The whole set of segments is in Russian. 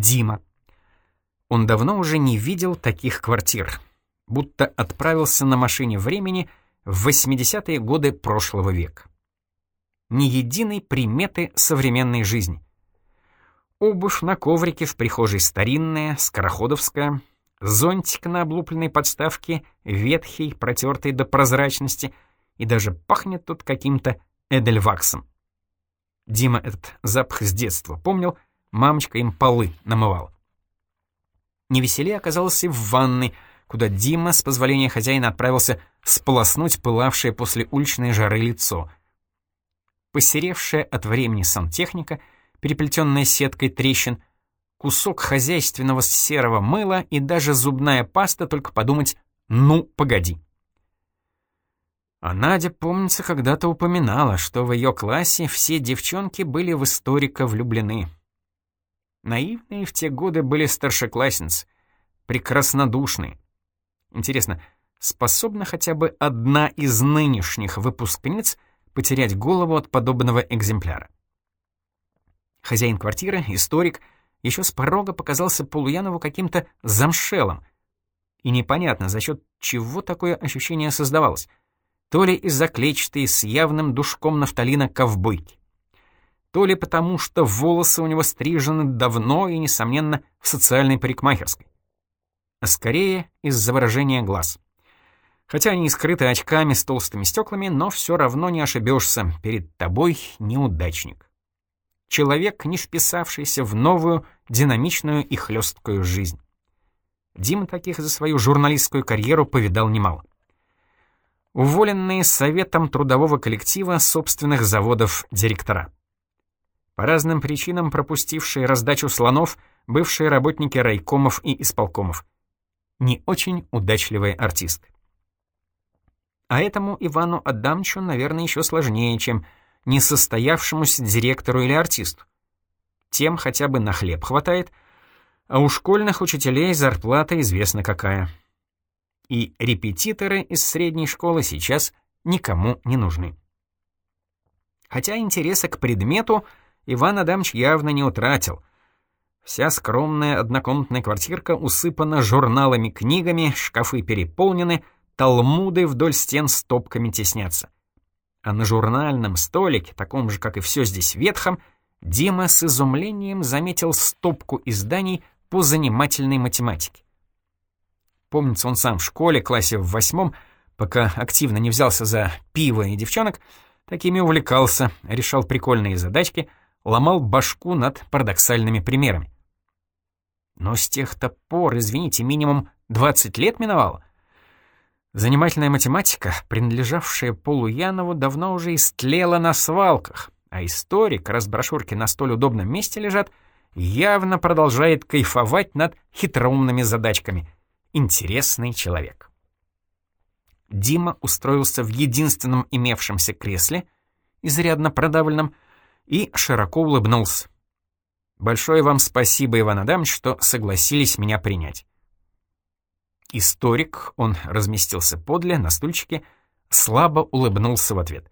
Дима. Он давно уже не видел таких квартир, будто отправился на машине времени в 80-е годы прошлого века. Ни единой приметы современной жизни. Обувь на коврике в прихожей старинная, скороходовская, зонтик на облупленной подставке, ветхий, протертый до прозрачности, и даже пахнет тут каким-то эдельваксом. Дима этот запах с детства помнил, мамочка им полы намывала. Невеселее оказался в ванной, куда Дима, с позволения хозяина, отправился сполоснуть пылавшее после уличной жары лицо. Посеревшая от времени сантехника, переплетенная сеткой трещин, кусок хозяйственного серого мыла и даже зубная паста, только подумать «ну, погоди». А Надя, помнится, когда-то упоминала, что в ее классе все девчонки были в историка влюблены. Наивные в те годы были старшеклассницы, прекраснодушные. Интересно, способна хотя бы одна из нынешних выпускниц потерять голову от подобного экземпляра? Хозяин квартиры, историк, еще с порога показался Полуянову каким-то замшелым. И непонятно, за счет чего такое ощущение создавалось. То ли из-за клетчатой с явным душком нафталина ковбойки то ли потому, что волосы у него стрижены давно и, несомненно, в социальной парикмахерской. А скорее из-за выражения глаз. Хотя они скрыты очками с толстыми стеклами, но все равно не ошибешься, перед тобой неудачник. Человек, не вписавшийся в новую, динамичную и хлесткую жизнь. Дима таких за свою журналистскую карьеру повидал немало. Уволенные советом трудового коллектива собственных заводов директора. По разным причинам пропустившие раздачу слонов бывшие работники райкомов и исполкомов. Не очень удачливые артисты. А этому Ивану Адамчу, наверное, еще сложнее, чем несостоявшемуся директору или артисту. Тем хотя бы на хлеб хватает, а у школьных учителей зарплата известна какая. И репетиторы из средней школы сейчас никому не нужны. Хотя интереса к предмету — Иван Адамович явно не утратил. Вся скромная однокомнатная квартирка усыпана журналами, книгами, шкафы переполнены, талмуды вдоль стен стопками теснятся. А на журнальном столике, таком же, как и все здесь ветхом, Дима с изумлением заметил стопку изданий по занимательной математике. Помнится, он сам в школе, классе в восьмом, пока активно не взялся за пиво и девчонок, такими увлекался, решал прикольные задачки — ломал башку над парадоксальными примерами. Но с тех-то пор, извините, минимум 20 лет миновало. Занимательная математика, принадлежавшая Полу Янову, давно уже истлела на свалках, а историк, раз брошюрки на столь удобном месте лежат, явно продолжает кайфовать над хитроумными задачками. Интересный человек. Дима устроился в единственном имевшемся кресле, изрядно продавленном, и широко улыбнулся. «Большое вам спасибо, Иван Адамович, что согласились меня принять». Историк, он разместился подле, на стульчике, слабо улыбнулся в ответ.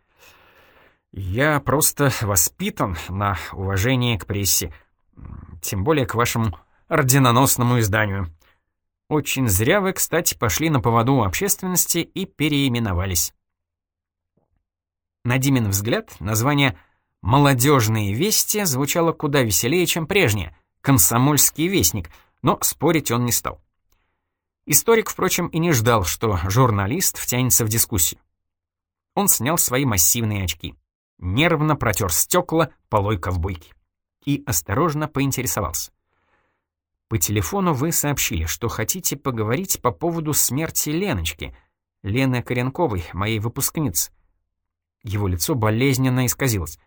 «Я просто воспитан на уважение к прессе, тем более к вашему орденоносному изданию. Очень зря вы, кстати, пошли на поводу общественности и переименовались». На Димин взгляд название «Молодежные вести» звучало куда веселее, чем прежнее, «Комсомольский вестник», но спорить он не стал. Историк, впрочем, и не ждал, что журналист втянется в дискуссию. Он снял свои массивные очки, нервно протер стекла полой ковбойки и осторожно поинтересовался. «По телефону вы сообщили, что хотите поговорить по поводу смерти Леночки, Лены Коренковой, моей выпускницы». Его лицо болезненно исказилось.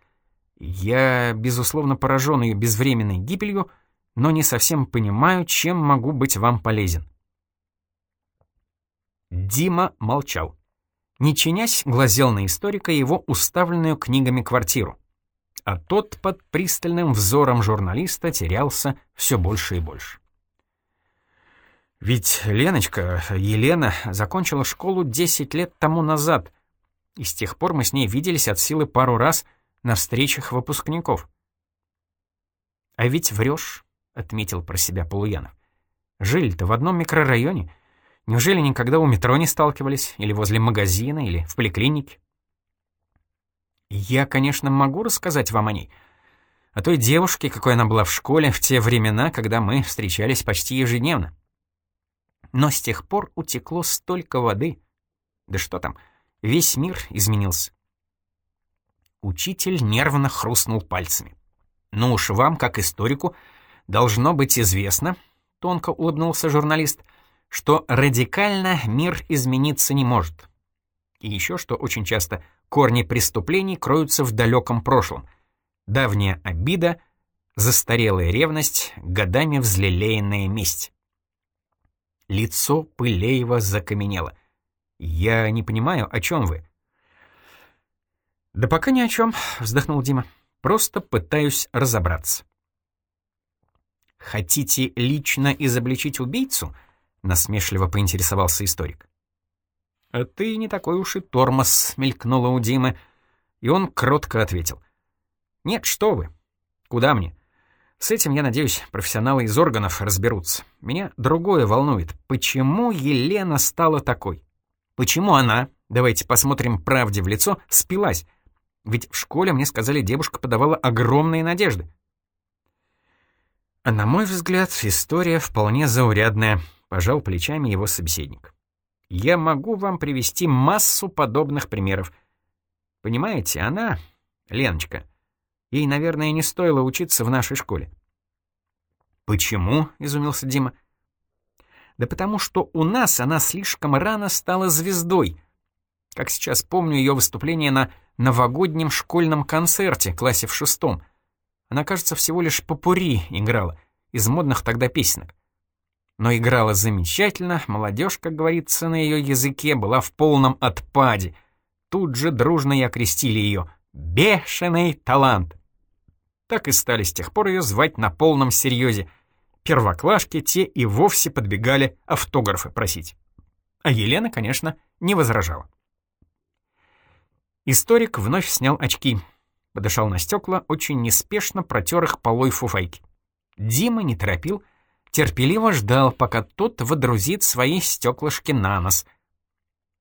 Я, безусловно, поражен ее безвременной гибелью, но не совсем понимаю, чем могу быть вам полезен. Дима молчал. Не чинясь, глазел на историка его уставленную книгами квартиру. А тот под пристальным взором журналиста терялся все больше и больше. Ведь Леночка, Елена, закончила школу 10 лет тому назад, и с тех пор мы с ней виделись от силы пару раз — на встречах выпускников. А ведь врешь, — отметил про себя Полуянов. «Жили-то в одном микрорайоне. Неужели никогда у метро не сталкивались? Или возле магазина, или в поликлинике?» «Я, конечно, могу рассказать вам о ней. О той девушке, какой она была в школе в те времена, когда мы встречались почти ежедневно. Но с тех пор утекло столько воды. Да что там, весь мир изменился». Учитель нервно хрустнул пальцами. «Ну уж вам, как историку, должно быть известно», — тонко улыбнулся журналист, «что радикально мир измениться не может. И еще что очень часто корни преступлений кроются в далеком прошлом. Давняя обида, застарелая ревность, годами взлелеянная месть». Лицо Пылеева закаменело. «Я не понимаю, о чем вы?» «Да пока ни о чем», — вздохнул Дима. Просто пытаюсь разобраться. «Хотите лично изобличить убийцу?» — насмешливо поинтересовался историк. «А ты не такой уж и тормоз», — мелькнуло у Димы, и он кротко ответил. «Нет, что вы. Куда мне? С этим, я надеюсь, профессионалы из органов разберутся. Меня другое волнует. Почему Елена стала такой? Почему она, давайте посмотрим правде в лицо, спилась? Ведь в школе мне сказали, девушка подавала огромные надежды. А на мой взгляд, история вполне заурядная, пожал плечами его собеседник. Я могу вам привести массу подобных примеров. Понимаете, она, Леночка, ей, наверное, не стоило учиться в нашей школе. «Почему?» — изумился Дима. «Да потому что у нас она слишком рано стала звездой. Как сейчас помню ее выступление на новогоднем школьном концерте, классе в шестом. Она, кажется, всего лишь попури играла, из модных тогда песенок. Но играла замечательно, молодежь, как говорится на ее языке, была в полном отпаде. Тут же дружно и окрестили ее «бешеный талант». Так и стали с тех пор ее звать на полном серьезе. Первоклашки те и вовсе подбегали автографы просить. А Елена, конечно, не возражала. Историк вновь снял очки. Подышал на стекла, очень неспешно протер их полой фуфайки. Дима не торопил, терпеливо ждал, пока тот водрузит свои стеклышки на нос.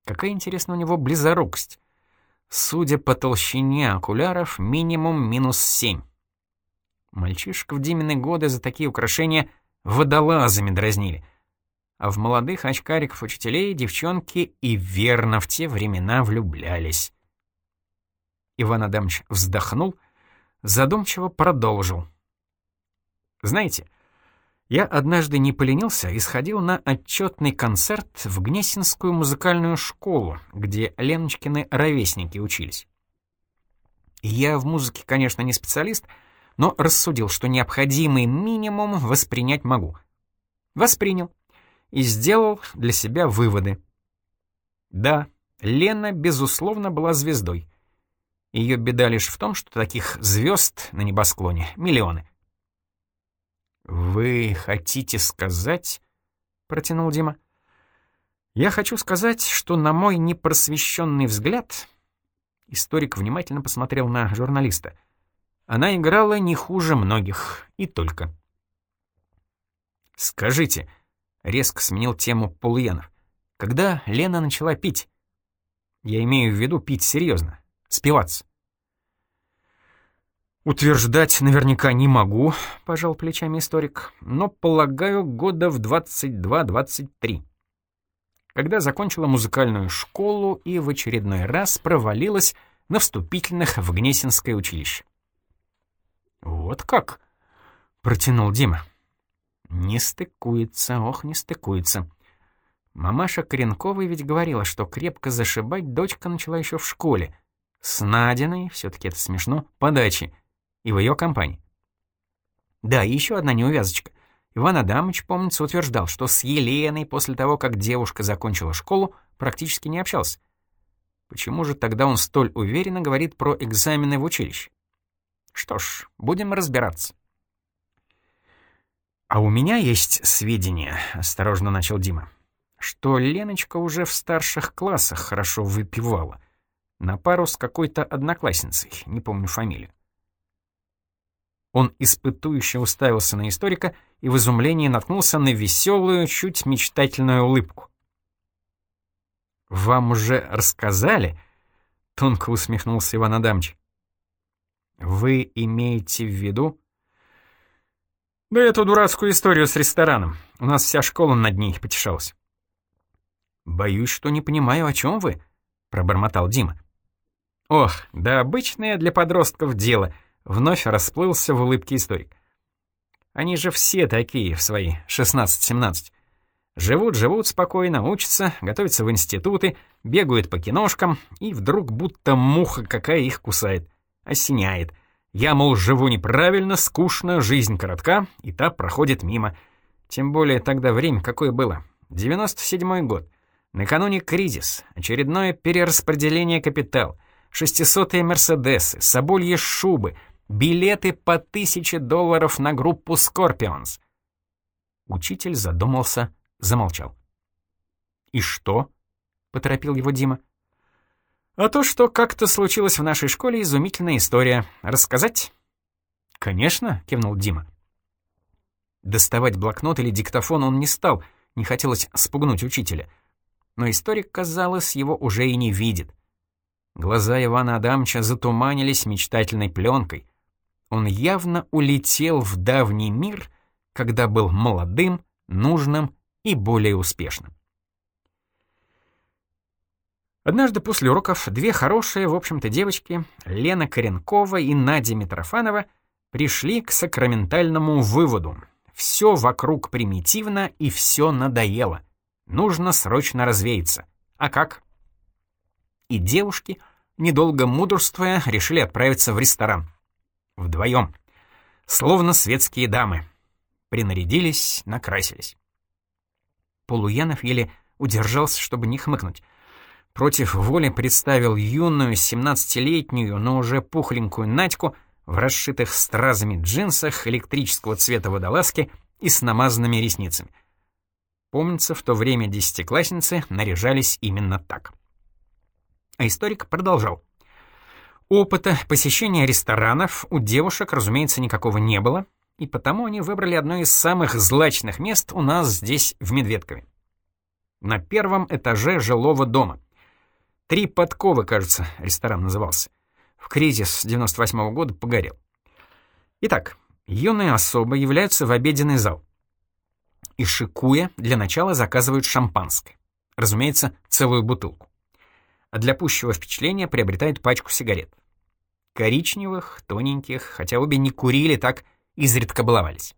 Какая, интересно, у него близорукость. Судя по толщине окуляров, минимум минус семь. Мальчишка в Димины годы за такие украшения водолазами дразнили. А в молодых очкариков учителей девчонки и верно в те времена влюблялись. Иван Адамович вздохнул, задумчиво продолжил. «Знаете, я однажды не поленился и сходил на отчетный концерт в Гнесинскую музыкальную школу, где Леночкины ровесники учились. Я в музыке, конечно, не специалист, но рассудил, что необходимый минимум воспринять могу. Воспринял и сделал для себя выводы. Да, Лена, безусловно, была звездой. Ее беда лишь в том, что таких звезд на небосклоне миллионы. «Вы хотите сказать...» — протянул Дима. «Я хочу сказать, что на мой непросвещенный взгляд...» Историк внимательно посмотрел на журналиста. «Она играла не хуже многих, и только». «Скажите...» — резко сменил тему Полуянов. «Когда Лена начала пить?» «Я имею в виду пить серьезно спиваться. «Утверждать наверняка не могу», — пожал плечами историк, «но, полагаю, года в 22-23. Когда закончила музыкальную школу и в очередной раз провалилась на вступительных в Гнесинское училище». «Вот как?» — протянул Дима. «Не стыкуется, ох, не стыкуется. Мамаша Коренковой ведь говорила, что крепко зашибать дочка начала еще в школе, с Надиной, все-таки это смешно, подачи, и в ее компании. Да, и еще одна неувязочка. Иван Адамович, помнится, утверждал, что с Еленой после того, как девушка закончила школу, практически не общался. Почему же тогда он столь уверенно говорит про экзамены в училище? Что ж, будем разбираться. «А у меня есть сведения», — осторожно начал Дима, «что Леночка уже в старших классах хорошо выпивала — на пару с какой-то одноклассницей, не помню фамилию. Он испытующе уставился на историка и в изумлении наткнулся на веселую, чуть мечтательную улыбку. «Вам уже рассказали?» — тонко усмехнулся Иван Адамович. «Вы имеете в виду?» «Да эту дурацкую историю с рестораном. У нас вся школа над ней потешалась». «Боюсь, что не понимаю, о чем вы», — пробормотал Дима. «Ох, да обычное для подростков дело», — вновь расплылся в улыбке историк. «Они же все такие в свои 16-17. Живут, живут спокойно, учатся, готовятся в институты, бегают по киношкам, и вдруг будто муха какая их кусает, осеняет. Я, мол, живу неправильно, скучно, жизнь коротка, и та проходит мимо. Тем более тогда время какое было. 97-й год. Накануне кризис, очередное перераспределение капитал, шестисотые Мерседесы, соболье шубы, билеты по тысяче долларов на группу Scorpions. Учитель задумался замолчал. «И что?» — поторопил его Дима. «А то, что как-то случилось в нашей школе, изумительная история. Рассказать?» «Конечно», — кивнул Дима. Доставать блокнот или диктофон он не стал, не хотелось спугнуть учителя. Но историк, казалось, его уже и не видит. Глаза Ивана Адамча затуманились мечтательной пленкой. Он явно улетел в давний мир, когда был молодым, нужным и более успешным. Однажды после уроков две хорошие, в общем-то, девочки, Лена Коренкова и Надя Митрофанова, пришли к сакраментальному выводу. Все вокруг примитивно и все надоело. Нужно срочно развеяться. А как? И девушки, недолго мудрствуя, решили отправиться в ресторан. Вдвоем. Словно светские дамы. Принарядились, накрасились. Полуянов еле удержался, чтобы не хмыкнуть. Против воли представил юную, семнадцатилетнюю, но уже пухленькую Надьку в расшитых стразами джинсах электрического цвета водолазки и с намазанными ресницами. Помнится, в то время десятиклассницы наряжались именно так. А историк продолжал. Опыта посещения ресторанов у девушек, разумеется, никакого не было, и потому они выбрали одно из самых злачных мест у нас здесь, в Медведкове. На первом этаже жилого дома. «Три подковы», кажется, ресторан назывался. В кризис 98 -го года погорел. Итак, юные особы являются в обеденный зал. И шикуя, для начала заказывают шампанское. Разумеется, целую бутылку. А для пущего впечатления приобретают пачку сигарет. Коричневых, тоненьких, хотя обе не курили, так изредка баловались.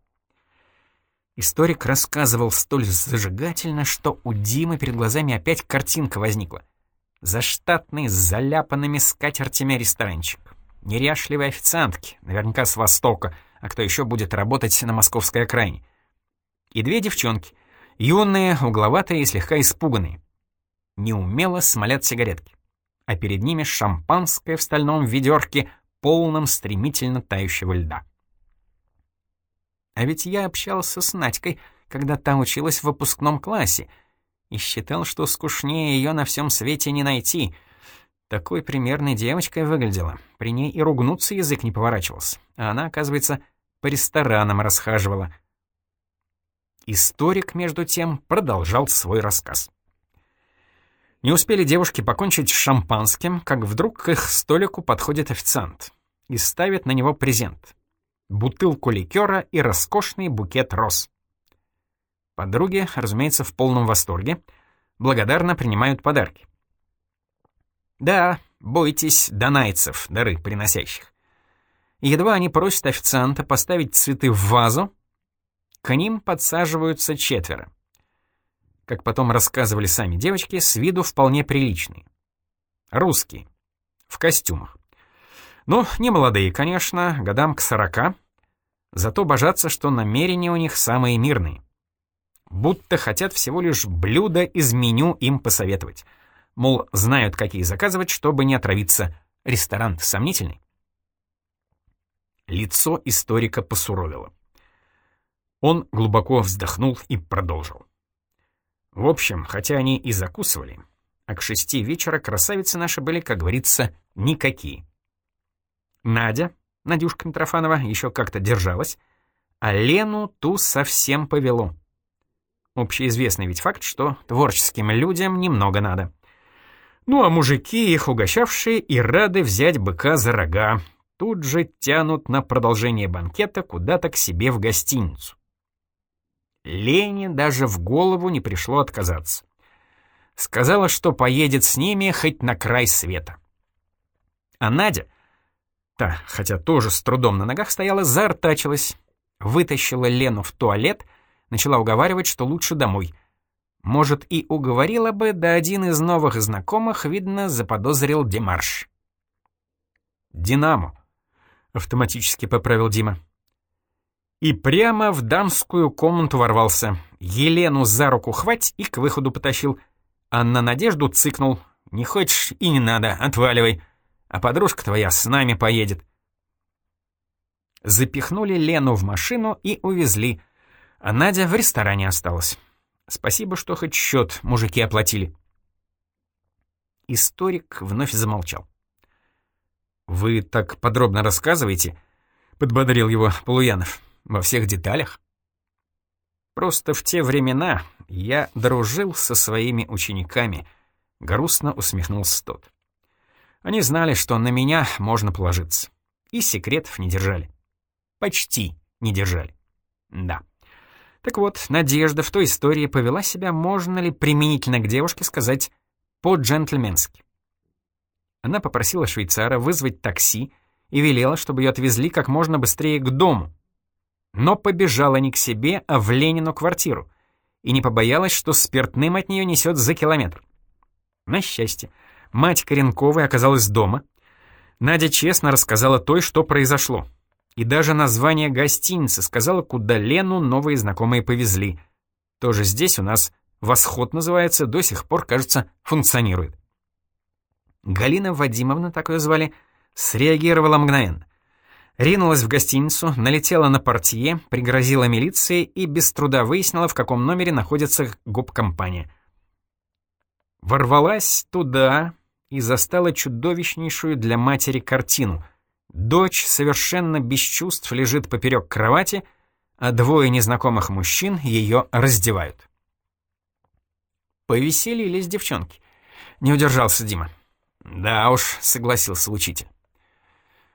Историк рассказывал столь зажигательно, что у Димы перед глазами опять картинка возникла. Заштатный с заляпанными скатертями ресторанчик. Неряшливые официантки, наверняка с Востока, а кто еще будет работать на московской окраине. И две девчонки, юные, угловатые и слегка испуганные. Неумело смолят сигаретки. А перед ними шампанское в стальном ведерке, полном стремительно тающего льда. А ведь я общался с Надькой, когда та училась в выпускном классе, и считал, что скучнее ее на всем свете не найти. Такой примерной девочкой выглядела, при ней и ругнуться язык не поворачивался, а она, оказывается, по ресторанам расхаживала. Историк, между тем, продолжал свой рассказ. Не успели девушки покончить с шампанским, как вдруг к их столику подходит официант и ставит на него презент бутылку ликера и роскошный букет роз. Подруги, разумеется, в полном восторге, благодарно принимают подарки. Да, бойтесь донайцев, дары приносящих. Едва они просят официанта поставить цветы в вазу, к ним подсаживаются четверо. Как потом рассказывали сами девочки, с виду вполне приличные. Русские. В костюмах. Ну, не молодые, конечно, годам к сорока, зато божатся, что намерения у них самые мирные. Будто хотят всего лишь блюдо из меню им посоветовать. Мол, знают, какие заказывать, чтобы не отравиться. Ресторан сомнительный. Лицо историка посуровило. Он глубоко вздохнул и продолжил. В общем, хотя они и закусывали, а к шести вечера красавицы наши были, как говорится, никакие. Надя, Надюшка Митрофанова еще как-то держалась, а Лену ту совсем повело. Общеизвестный ведь факт, что творческим людям немного надо. Ну а мужики, их угощавшие, и рады взять быка за рога. Тут же тянут на продолжение банкета куда-то к себе в гостиницу. Лене даже в голову не пришло отказаться. Сказала, что поедет с ними хоть на край света. А Надя, та, хотя тоже с трудом на ногах стояла, заортачилась, вытащила Лену в туалет, начала уговаривать, что лучше домой — может, и уговорила бы, да один из новых знакомых, видно, заподозрил Демарш. «Динамо», — автоматически поправил Дима. И прямо в дамскую комнату ворвался. Елену за руку хвать и к выходу потащил. А на Надежду цыкнул. «Не хочешь и не надо, отваливай. А подружка твоя с нами поедет». Запихнули Лену в машину и увезли, а Надя в ресторане осталась. Спасибо, что хоть счет мужики оплатили. Историк вновь замолчал. «Вы так подробно рассказываете?» — подбодрил его Полуянов. «Во всех деталях?» «Просто в те времена я дружил со своими учениками», — грустно усмехнулся тот. «Они знали, что на меня можно положиться, и секретов не держали. Почти не держали. Да». Так вот, Надежда в той истории повела себя, можно ли применительно к девушке сказать, по-джентльменски. Она попросила швейцара вызвать такси и велела, чтобы ее отвезли как можно быстрее к дому. Но побежала не к себе, а в Ленину квартиру, и не побоялась, что спиртным от нее несет за километр. На счастье, мать Коренковой оказалась дома. Надя честно рассказала той, что произошло. И даже название гостиницы сказала, куда Лену новые знакомые повезли. Тоже здесь у нас «Восход» называется, до сих пор, кажется, функционирует. Галина Вадимовна, так ее звали, среагировала мгновенно. Ринулась в гостиницу, налетела на портье, пригрозила милиции и без труда выяснила, в каком номере находится гоп-компания. Ворвалась туда и застала чудовищнейшую для матери картину — Дочь совершенно без чувств лежит поперек кровати, а двое незнакомых мужчин ее раздевают. Повеселились девчонки. Не удержался Дима. Да уж, согласился учитель.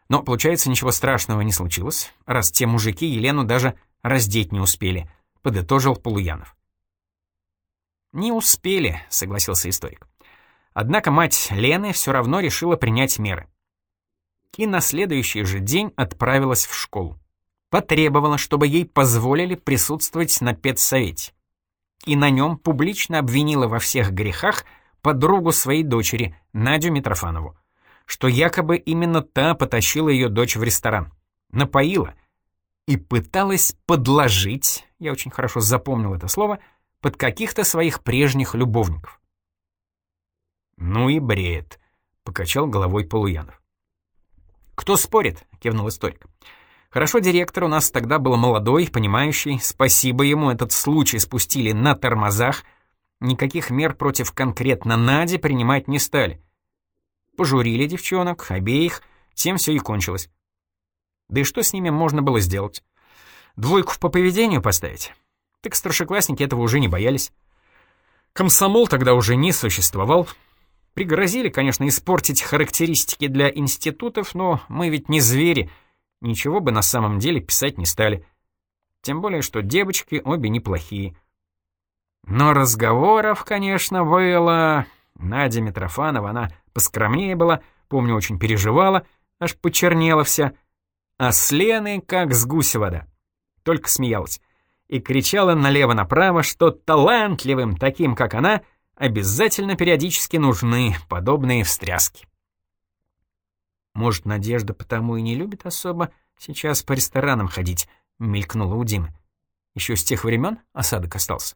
Но, получается, ничего страшного не случилось, раз те мужики Елену даже раздеть не успели, подытожил Полуянов. «Не успели», — согласился историк. Однако мать Лены все равно решила принять меры и на следующий же день отправилась в школу. Потребовала, чтобы ей позволили присутствовать на педсовете. И на нем публично обвинила во всех грехах подругу своей дочери, Надю Митрофанову, что якобы именно та потащила ее дочь в ресторан, напоила и пыталась подложить, я очень хорошо запомнил это слово, под каких-то своих прежних любовников. «Ну и бред», — покачал головой Полуянов. «Кто спорит?» — кивнул историк. «Хорошо, директор у нас тогда был молодой, понимающий. Спасибо ему, этот случай спустили на тормозах. Никаких мер против конкретно Нади принимать не стали. Пожурили девчонок, обеих, тем все и кончилось. Да и что с ними можно было сделать? Двойку по поведению поставить? Так старшеклассники этого уже не боялись. Комсомол тогда уже не существовал». Пригрозили, конечно, испортить характеристики для институтов, но мы ведь не звери, ничего бы на самом деле писать не стали. Тем более, что девочки обе неплохие. Но разговоров, конечно, было... Надя Митрофанова, она поскромнее была, помню, очень переживала, аж почернела вся. А с Леной как с гуся вода. Только смеялась. И кричала налево-направо, что талантливым, таким как она, — обязательно периодически нужны подобные встряски. Может, Надежда потому и не любит особо сейчас по ресторанам ходить, мелькнула у Димы. Еще с тех времен осадок остался.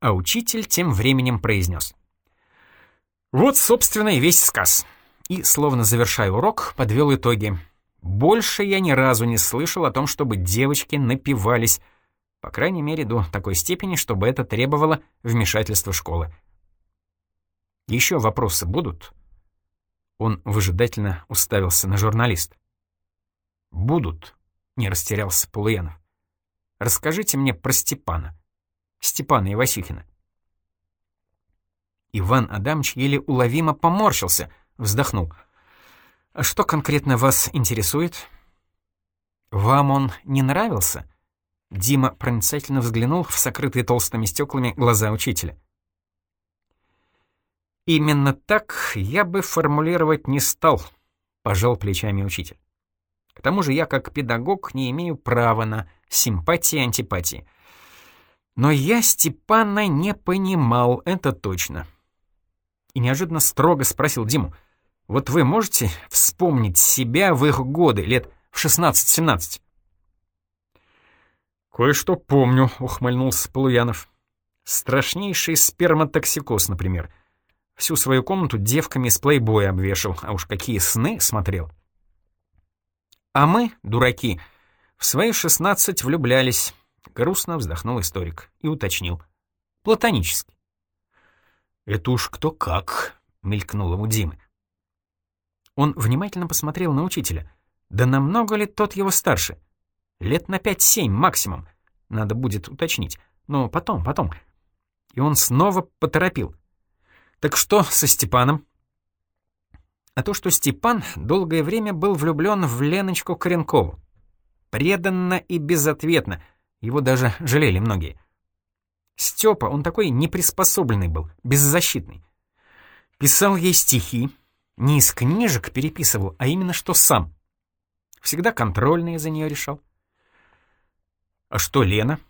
А учитель тем временем произнес. Вот, собственно, и весь сказ. И, словно завершая урок, подвел итоги. Больше я ни разу не слышал о том, чтобы девочки напивались, по крайней мере, до такой степени, чтобы это требовало вмешательства школы. Еще вопросы будут? Он выжидательно уставился на журналист. «Будут», — не растерялся Полуянов. «Расскажите мне про Степана, Степана Ивасюхина». Иван Адамович еле уловимо поморщился, вздохнул. «А что конкретно вас интересует?» «Вам он не нравился?» Дима проницательно взглянул в сокрытые толстыми стеклами глаза учителя. «Именно так я бы формулировать не стал», — пожал плечами учитель. «К тому же я, как педагог, не имею права на симпатии и антипатии. Но я Степана не понимал, это точно». И неожиданно строго спросил Диму, «Вот вы можете вспомнить себя в их годы, лет в 16-17?» «Кое-что помню», — ухмыльнулся Полуянов. «Страшнейший сперматоксикоз, например. Всю свою комнату девками с плейбоя обвешал, а уж какие сны смотрел. А мы, дураки, в свои шестнадцать влюблялись, грустно вздохнул историк и уточнил. Платонически. «Это уж кто как», — мелькнуло у Димы. Он внимательно посмотрел на учителя. Да намного ли тот его старше? Лет на пять-семь максимум. Надо будет уточнить. Но потом, потом. И он снова поторопил. Так что со Степаном? А то, что Степан долгое время был влюблен в Леночку Коренкову. Преданно и безответно. Его даже жалели многие. Степа, он такой неприспособленный был, беззащитный. Писал ей стихи, не из книжек переписывал, а именно что сам. Всегда контрольные за нее решал. А что Лена?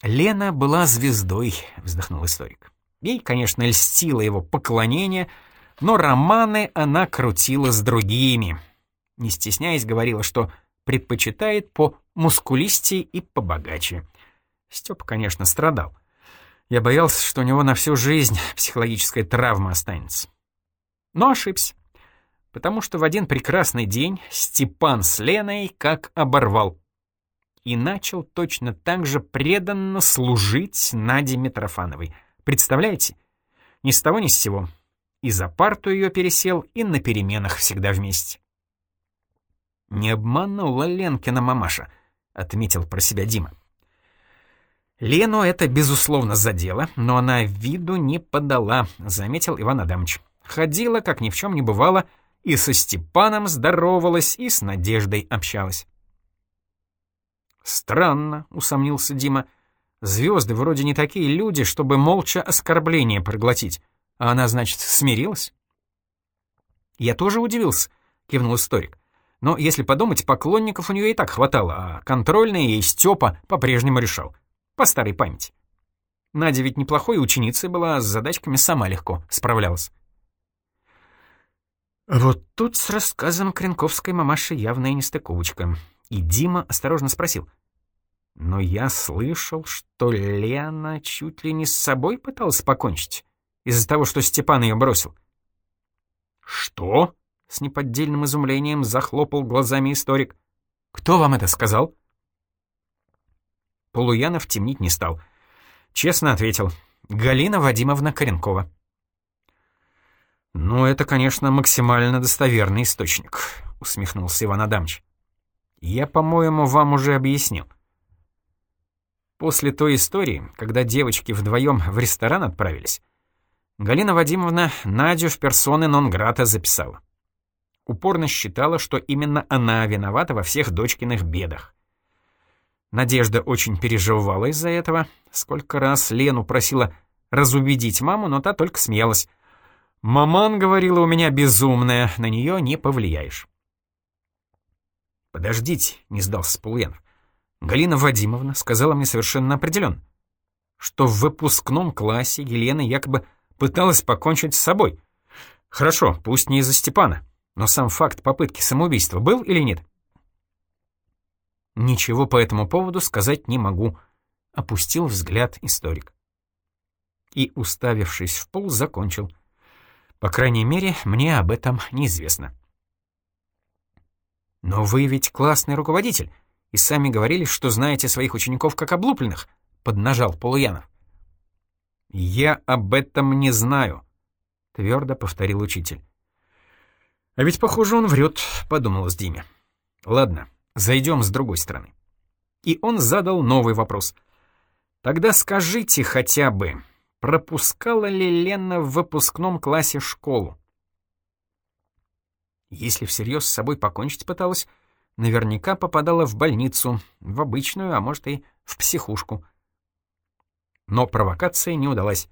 Лена была звездой, вздохнул историк. Ей, конечно, льстило его поклонение, но романы она крутила с другими. Не стесняясь, говорила, что предпочитает по мускулистее и побогаче. Степ, конечно, страдал. Я боялся, что у него на всю жизнь психологическая травма останется. Но ошибся. Потому что в один прекрасный день Степан с Леной как оборвал. И начал точно так же преданно служить Наде Митрофановой — Представляете? Ни с того ни с сего. И за парту ее пересел, и на переменах всегда вместе. «Не обманула Ленкина мамаша», — отметил про себя Дима. «Лену это, безусловно, задело, но она виду не подала», — заметил Иван Адамович. «Ходила, как ни в чем не бывало, и со Степаном здоровалась, и с Надеждой общалась». «Странно», — усомнился Дима. Звезды вроде не такие люди, чтобы молча оскорбление проглотить. А она, значит, смирилась? Я тоже удивился, кивнул историк. Но если подумать, поклонников у нее и так хватало, а контрольные ей Степа по-прежнему решал. По старой памяти. Надя ведь неплохой ученицей была, с задачками сама легко справлялась. Вот тут с рассказом Кренковской мамаши явная нестыковочка. И Дима осторожно спросил — но я слышал, что Лена чуть ли не с собой пыталась покончить, из-за того, что Степан ее бросил. «Что?» — с неподдельным изумлением захлопал глазами историк. «Кто вам это сказал?» Полуянов темнить не стал. Честно ответил. «Галина Вадимовна Коренкова». «Ну, это, конечно, максимально достоверный источник», — усмехнулся Иван Адамович. «Я, по-моему, вам уже объяснил. После той истории, когда девочки вдвоем в ресторан отправились, Галина Вадимовна Надю в персоны нон-грата записала. Упорно считала, что именно она виновата во всех дочкиных бедах. Надежда очень переживала из-за этого. Сколько раз Лену просила разубедить маму, но та только смеялась. «Маман, — говорила, — у меня безумная, на нее не повлияешь». «Подождите», — не сдался Полуянов. Галина Вадимовна сказала мне совершенно определенно, что в выпускном классе Елена якобы пыталась покончить с собой. Хорошо, пусть не из-за Степана, но сам факт попытки самоубийства был или нет? Ничего по этому поводу сказать не могу, опустил взгляд историк. И, уставившись в пол, закончил. По крайней мере, мне об этом неизвестно. Но вы ведь классный руководитель, и сами говорили, что знаете своих учеников как облупленных», — поднажал Полуянов. «Я об этом не знаю», — твердо повторил учитель. «А ведь, похоже, он врет», — подумалось Диме. Ладно, зайдем с другой стороны. И он задал новый вопрос. Тогда скажите хотя бы, пропускала ли Лена в выпускном классе школу? Если всерьез с собой покончить пыталась, наверняка попадала в больницу, в обычную, а может и в психушку. Но провокация не удалась.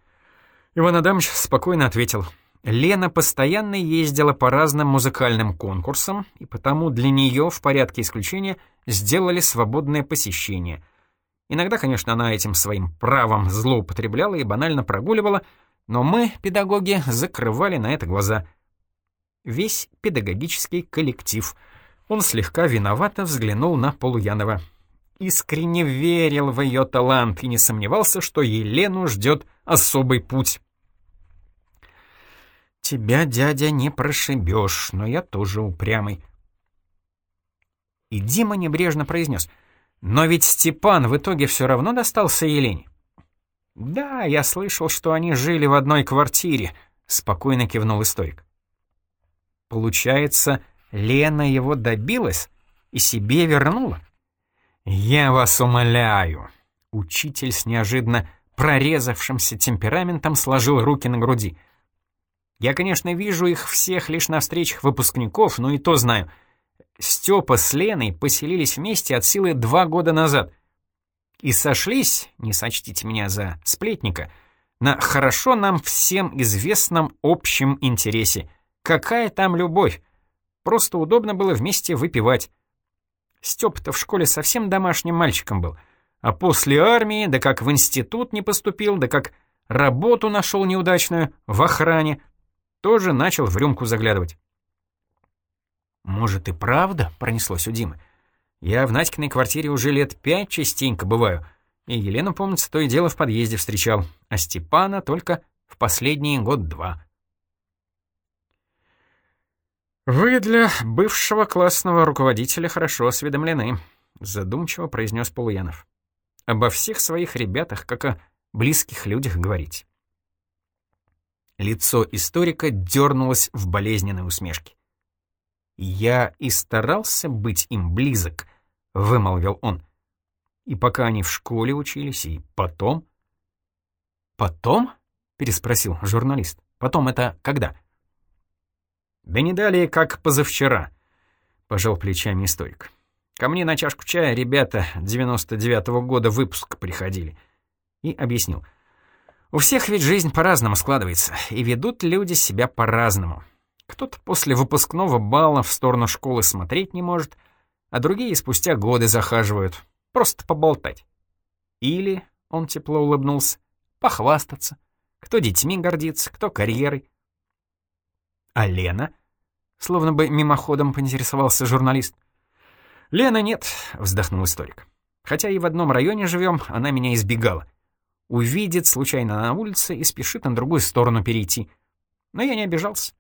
Иван Адамович спокойно ответил. Лена постоянно ездила по разным музыкальным конкурсам, и потому для нее в порядке исключения сделали свободное посещение. Иногда, конечно, она этим своим правом злоупотребляла и банально прогуливала, но мы, педагоги, закрывали на это глаза. Весь педагогический коллектив. Он слегка виновато взглянул на Полуянова. Искренне верил в ее талант и не сомневался, что Елену ждет особый путь. «Тебя, дядя, не прошибешь, но я тоже упрямый». И Дима небрежно произнес, «Но ведь Степан в итоге все равно достался Елене». «Да, я слышал, что они жили в одной квартире», — спокойно кивнул историк. «Получается, Лена его добилась и себе вернула?» «Я вас умоляю!» Учитель с неожиданно прорезавшимся темпераментом сложил руки на груди — я, конечно, вижу их всех лишь на встречах выпускников, но и то знаю. Степа с Леной поселились вместе от силы два года назад. И сошлись, не сочтите меня за сплетника, на хорошо нам всем известном общем интересе. Какая там любовь? Просто удобно было вместе выпивать. Степа-то в школе совсем домашним мальчиком был. А после армии, да как в институт не поступил, да как работу нашел неудачную в охране — тоже начал в рюмку заглядывать. «Может, и правда?» — пронеслось у Димы. «Я в Надькиной квартире уже лет пять частенько бываю, и Елену, помнится, то и дело в подъезде встречал, а Степана только в последние год-два». «Вы для бывшего классного руководителя хорошо осведомлены», — задумчиво произнес Полуянов. «Обо всех своих ребятах, как о близких людях, говорить. Лицо историка дернулось в болезненной усмешке. «Я и старался быть им близок», — вымолвил он. «И пока они в школе учились, и потом...» «Потом?» — переспросил журналист. «Потом это когда?» «Да не далее, как позавчера», — пожал плечами историк. «Ко мне на чашку чая ребята 99-го года выпуска приходили». И объяснил. У всех ведь жизнь по-разному складывается, и ведут люди себя по-разному. Кто-то после выпускного бала в сторону школы смотреть не может, а другие спустя годы захаживают, просто поболтать. Или, он тепло улыбнулся, похвастаться. Кто детьми гордится, кто карьерой. А Лена? Словно бы мимоходом поинтересовался журналист. «Лена нет», — вздохнул историк. «Хотя и в одном районе живем, она меня избегала увидит случайно на улице и спешит на другую сторону перейти. Но я не обижался.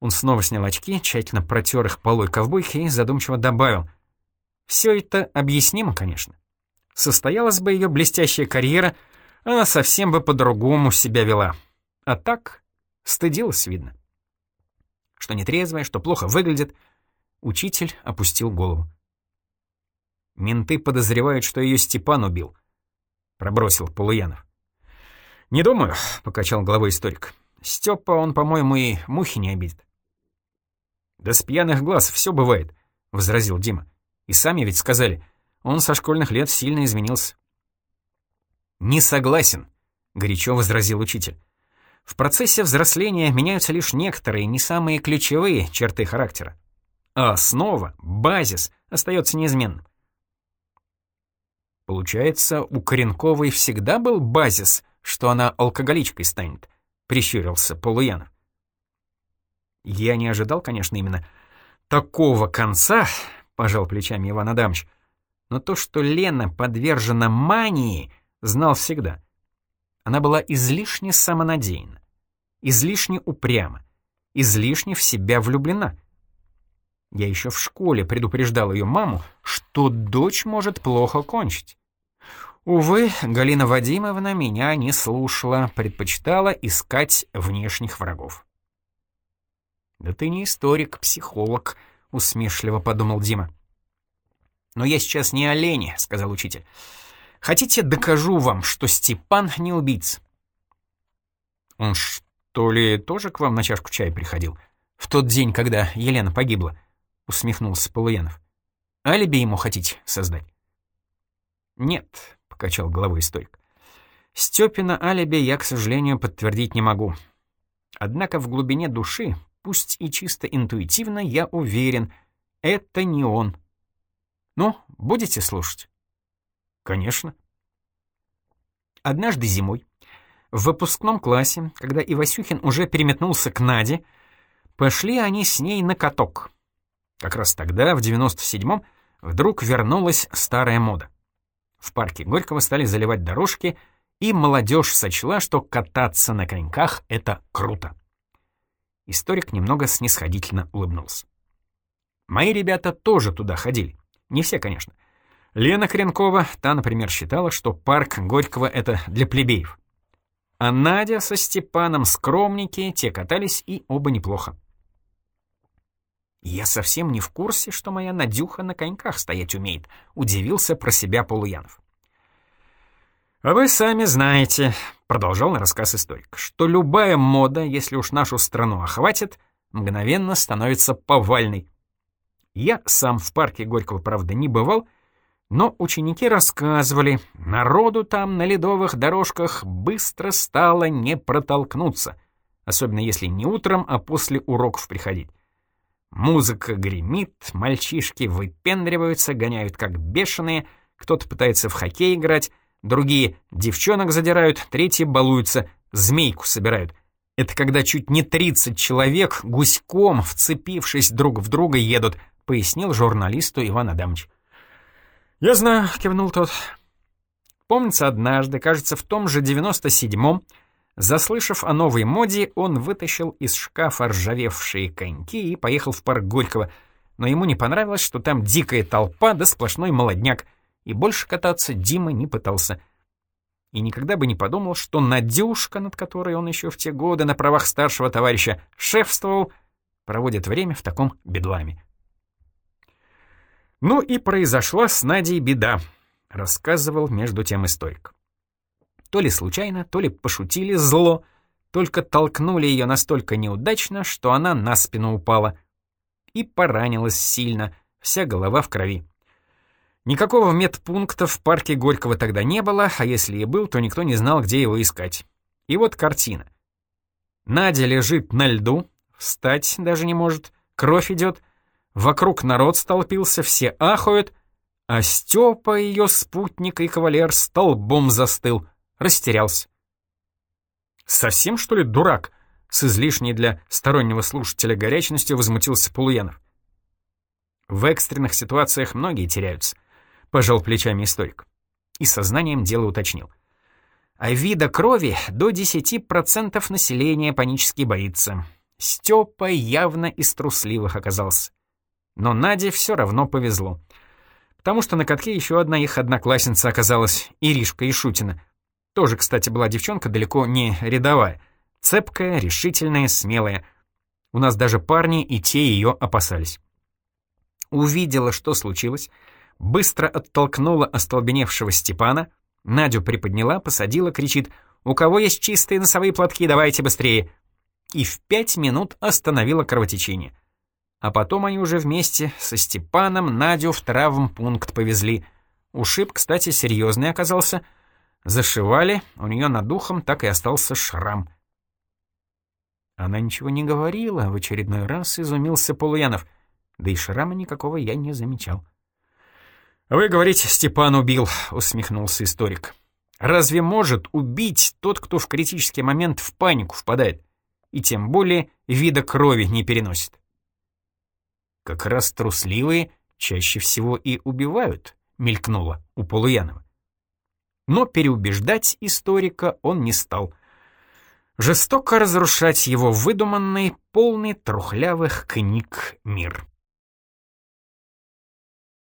Он снова снял очки, тщательно протер их полой ковбойки и задумчиво добавил. Все это объяснимо, конечно. Состоялась бы ее блестящая карьера, она совсем бы по-другому себя вела. А так стыдилась, видно. Что нетрезвая, что плохо выглядит. Учитель опустил голову. Менты подозревают, что ее Степан убил —— пробросил Полуянов. «Не думаю», — покачал головой историк. «Степа, он, по-моему, и мухи не обидит». «Да с пьяных глаз все бывает», — возразил Дима. «И сами ведь сказали, он со школьных лет сильно изменился». «Не согласен», — горячо возразил учитель. «В процессе взросления меняются лишь некоторые, не самые ключевые черты характера. А основа, базис, остается неизменным. Получается, у Коренковой всегда был базис, что она алкоголичкой станет, прищурился Полуянов. Я не ожидал, конечно, именно такого конца, пожал плечами Иван Адамович, но то, что Лена подвержена мании, знал всегда. Она была излишне самонадеянна, излишне упряма, излишне в себя влюблена. Я еще в школе предупреждал ее маму, что дочь может плохо кончить. Увы, Галина Вадимовна меня не слушала, предпочитала искать внешних врагов. «Да ты не историк, психолог», — усмешливо подумал Дима. «Но я сейчас не олени», — сказал учитель. «Хотите, докажу вам, что Степан не убийца?» «Он что ли тоже к вам на чашку чая приходил? В тот день, когда Елена погибла?» — усмехнулся Полуянов. «Алиби ему хотите создать?» «Нет», — покачал головой историк. «Степина алиби я, к сожалению, подтвердить не могу. Однако в глубине души, пусть и чисто интуитивно, я уверен, это не он. Ну, будете слушать?» «Конечно». Однажды зимой, в выпускном классе, когда Ивасюхин уже переметнулся к Наде, пошли они с ней на каток. Как раз тогда, в 97-м, вдруг вернулась старая мода. В парке Горького стали заливать дорожки, и молодежь сочла, что кататься на коньках — это круто. Историк немного снисходительно улыбнулся. Мои ребята тоже туда ходили. Не все, конечно. Лена Хренкова, та, например, считала, что парк Горького — это для плебеев. А Надя со Степаном скромники, те катались и оба неплохо. «Я совсем не в курсе, что моя Надюха на коньках стоять умеет», — удивился про себя Полуянов. «А вы сами знаете», — продолжал на рассказ историк, «что любая мода, если уж нашу страну охватит, мгновенно становится повальной. Я сам в парке Горького, правда, не бывал, но ученики рассказывали, народу там на ледовых дорожках быстро стало не протолкнуться, особенно если не утром, а после уроков приходить. Музыка гремит, мальчишки выпендриваются, гоняют как бешеные, кто-то пытается в хоккей играть, другие девчонок задирают, третьи балуются, змейку собирают. Это когда чуть не 30 человек гуськом, вцепившись друг в друга, едут, пояснил журналисту Иван Адамович. «Я знаю», — кивнул тот. Помнится однажды, кажется, в том же 97-м, Заслышав о новой моде, он вытащил из шкафа ржавевшие коньки и поехал в парк Горького, но ему не понравилось, что там дикая толпа да сплошной молодняк, и больше кататься Дима не пытался. И никогда бы не подумал, что Надюшка, над которой он еще в те годы на правах старшего товарища шефствовал, проводит время в таком бедламе. «Ну и произошла с Надей беда», — рассказывал между тем историк. То ли случайно, то ли пошутили зло, только толкнули ее настолько неудачно, что она на спину упала. И поранилась сильно, вся голова в крови. Никакого медпункта в парке Горького тогда не было, а если и был, то никто не знал, где его искать. И вот картина. Надя лежит на льду, встать даже не может, кровь идет, вокруг народ столпился, все ахают, а Степа, ее спутник и кавалер, столбом застыл — растерялся. «Совсем, что ли, дурак?» — с излишней для стороннего слушателя горячностью возмутился Полуянов. «В экстренных ситуациях многие теряются», — пожал плечами историк. И сознанием дело уточнил. А вида крови до 10% населения панически боится. Степа явно из трусливых оказался. Но Наде все равно повезло. Потому что на катке еще одна их одноклассница оказалась, Иришка Ишутина, тоже, кстати, была девчонка далеко не рядовая. Цепкая, решительная, смелая. У нас даже парни и те ее опасались. Увидела, что случилось, быстро оттолкнула остолбеневшего Степана, Надю приподняла, посадила, кричит «У кого есть чистые носовые платки, давайте быстрее!» И в пять минут остановила кровотечение. А потом они уже вместе со Степаном Надю в травмпункт повезли. Ушиб, кстати, серьезный оказался — Зашивали, у нее над духом так и остался шрам. Она ничего не говорила, в очередной раз изумился Полуянов. Да и шрама никакого я не замечал. «Вы говорите, Степан убил», — усмехнулся историк. «Разве может убить тот, кто в критический момент в панику впадает, и тем более вида крови не переносит?» «Как раз трусливые чаще всего и убивают», — мелькнуло у Полуянова. Но переубеждать историка он не стал. Жестоко разрушать его выдуманный, полный трухлявых книг мир.